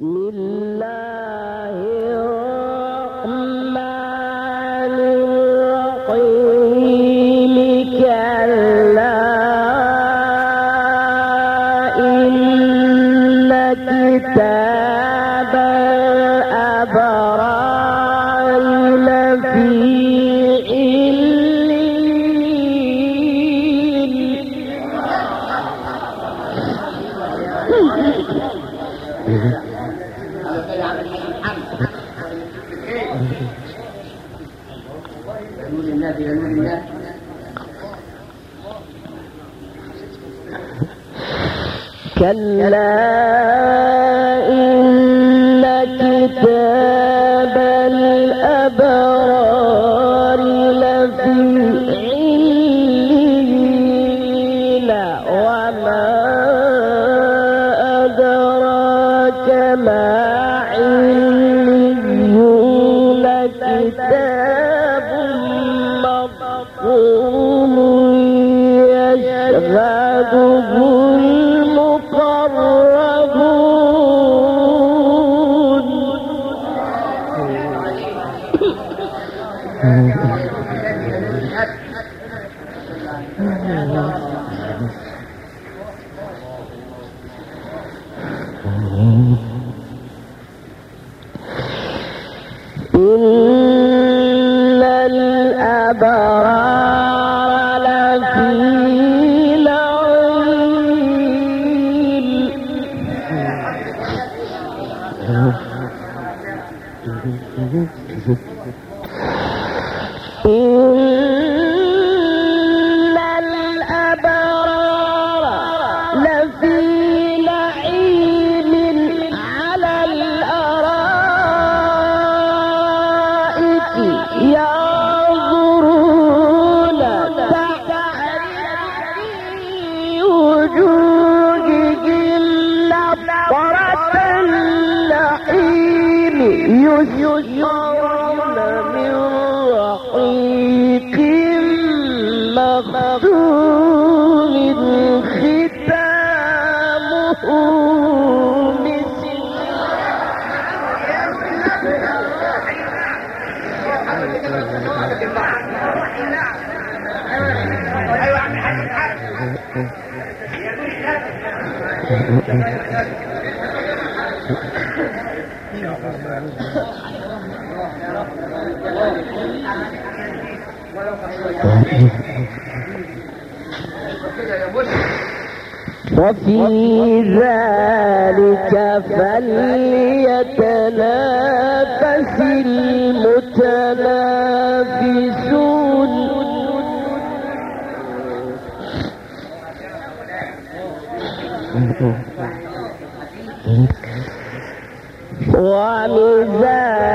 لله كلا ಪ್ರಭು Mm-hmm. وفي ذلك فليتنافس المتنافسون. ومزاجه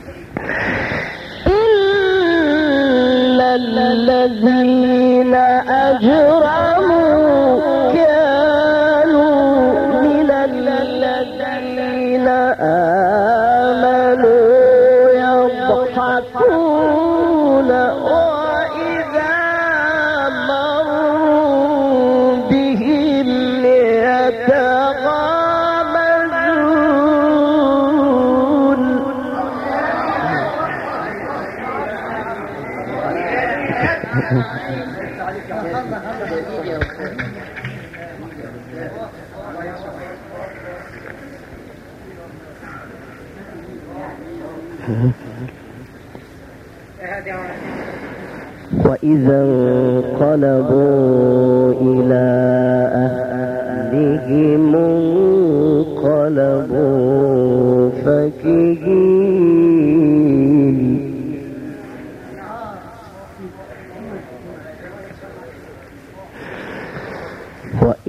وإذا انقلبوا إلى أهلهم انقلبوا فكهين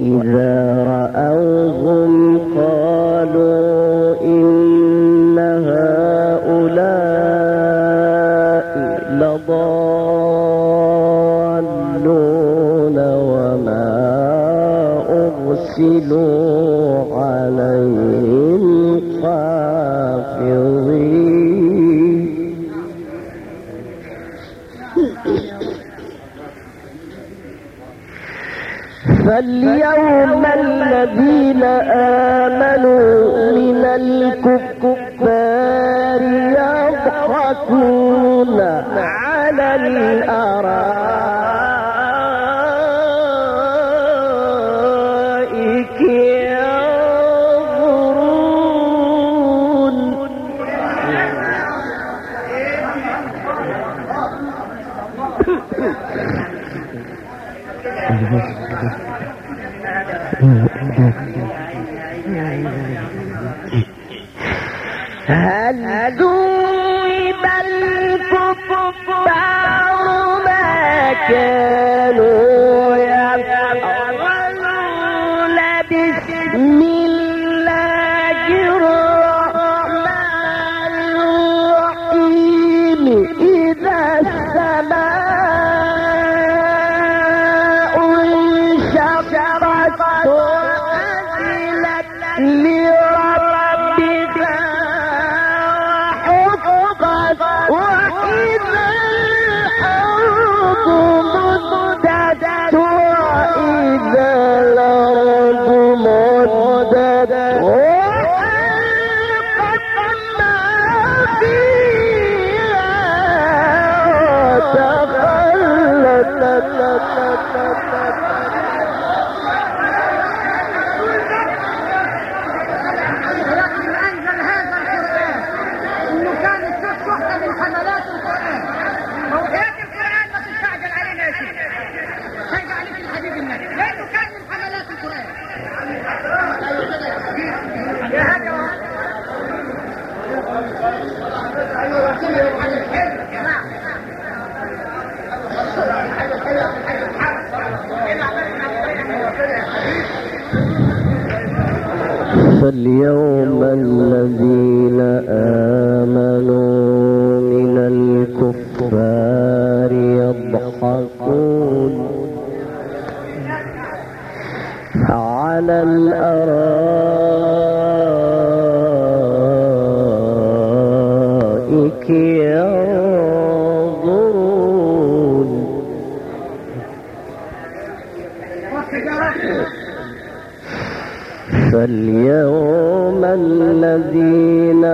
إذا رأوهم فاليوم الذين آمنوا من الكفار يضحكون على الأرائك. Me. فاليوم الذين آمنوا من الكفار يضحكون على الأرائك فاليوم الذين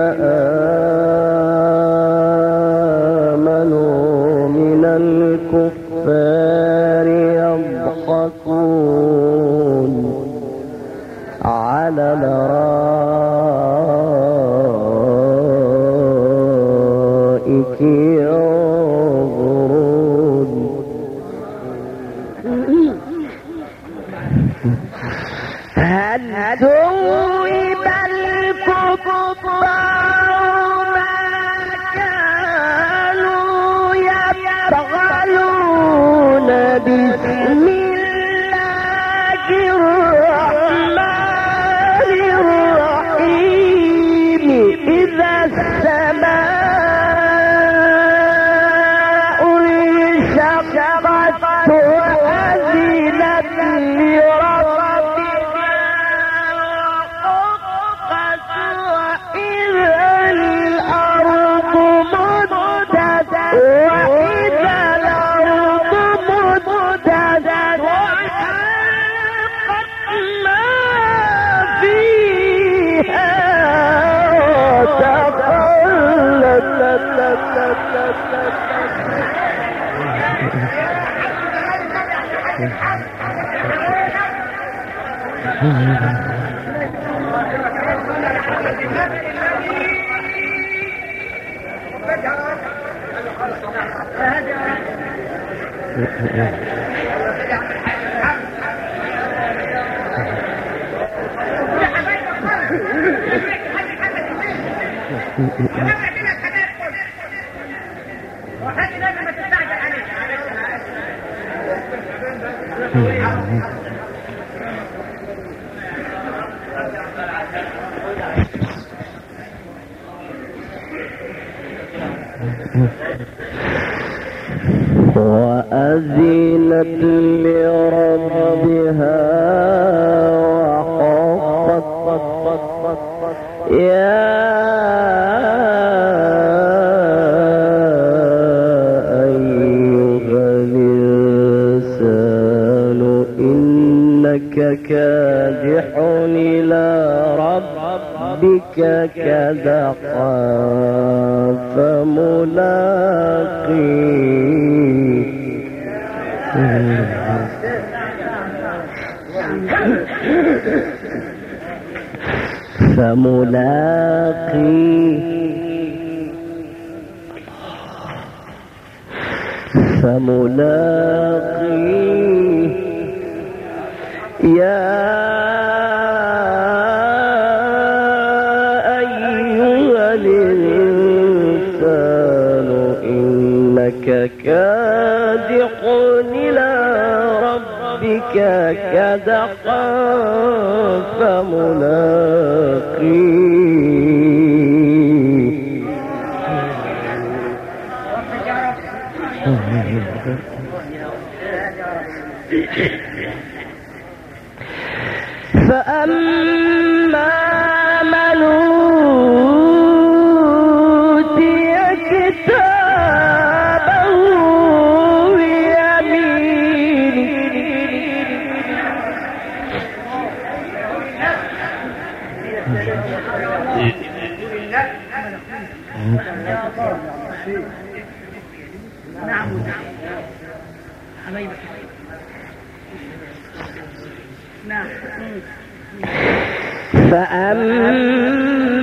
آمنوا من الناس وأذنت فملاقي فملاقي يا أيها الإنسان إنك كدقا فملاقيه فأما نعم نعم. حبيبك نعم. فأما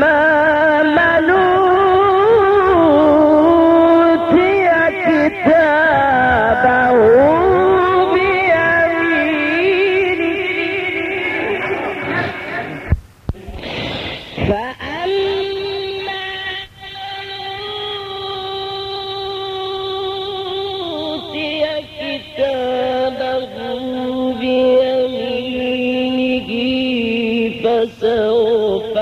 فسوف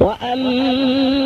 وأما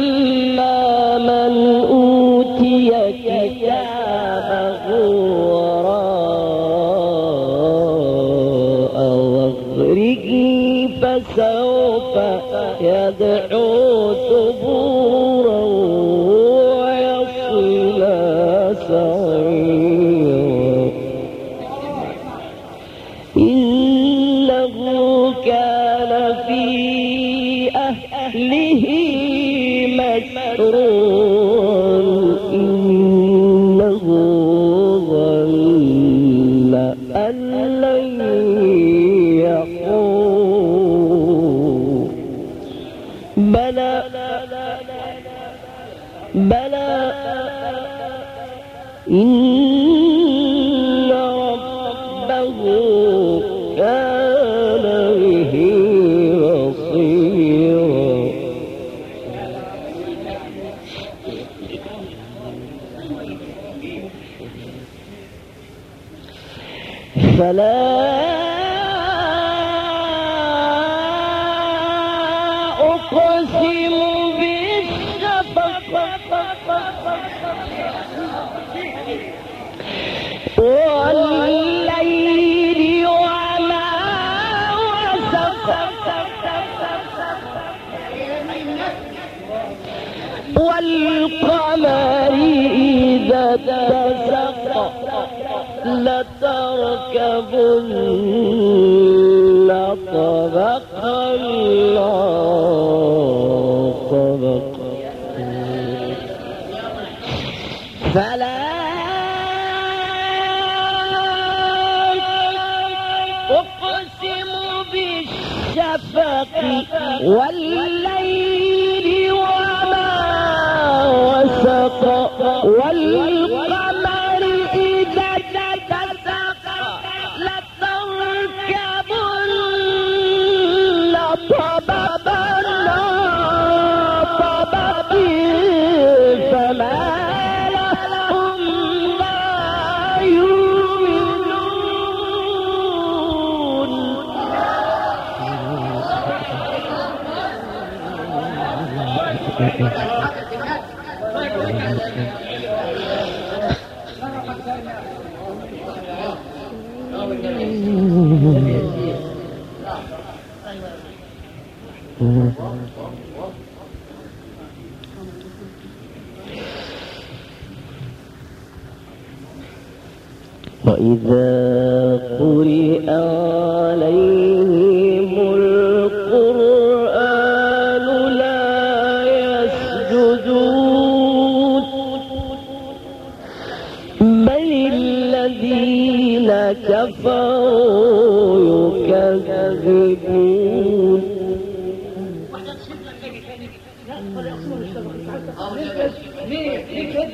إن ربه كان به بصيرا. فلا أقسم بالشفق والقمر إذا اتسق لتركبن والذي وإذا الذين كفروا يكذبون ليه ليه كده؟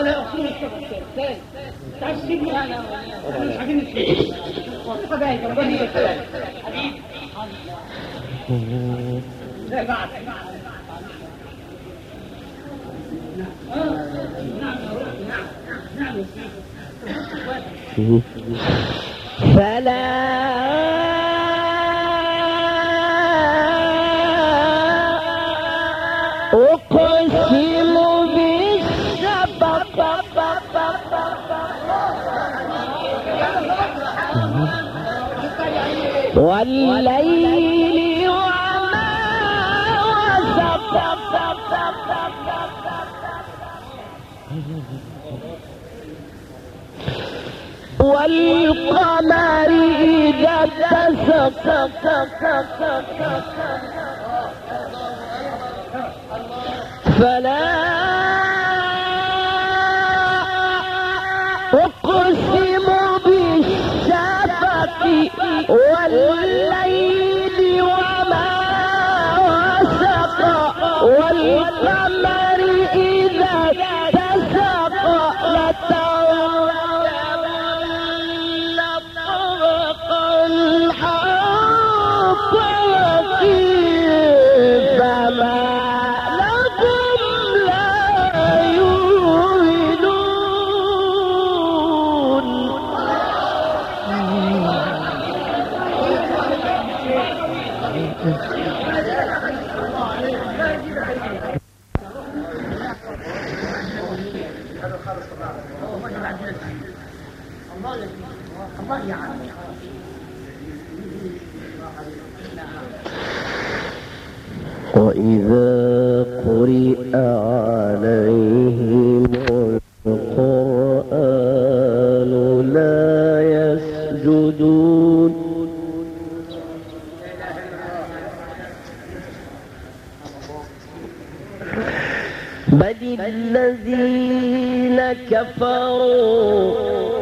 أنا اصول الشغل ثاني تعال سيبني أنا فلا أقسم بالشفق والليل والقمر إذا اتسق. فلا أقسم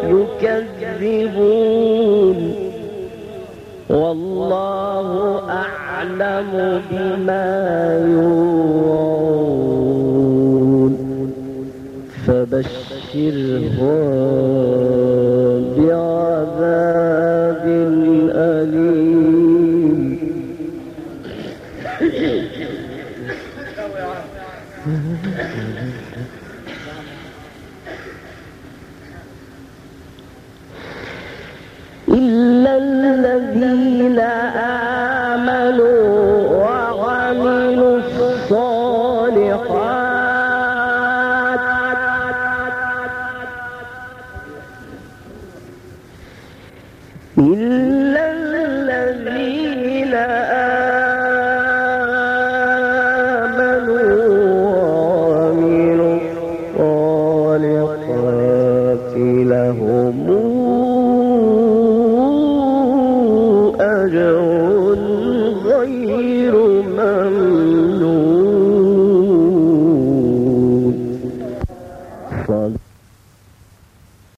يكذبون. والله أعلم بما يوعون. فبشرهم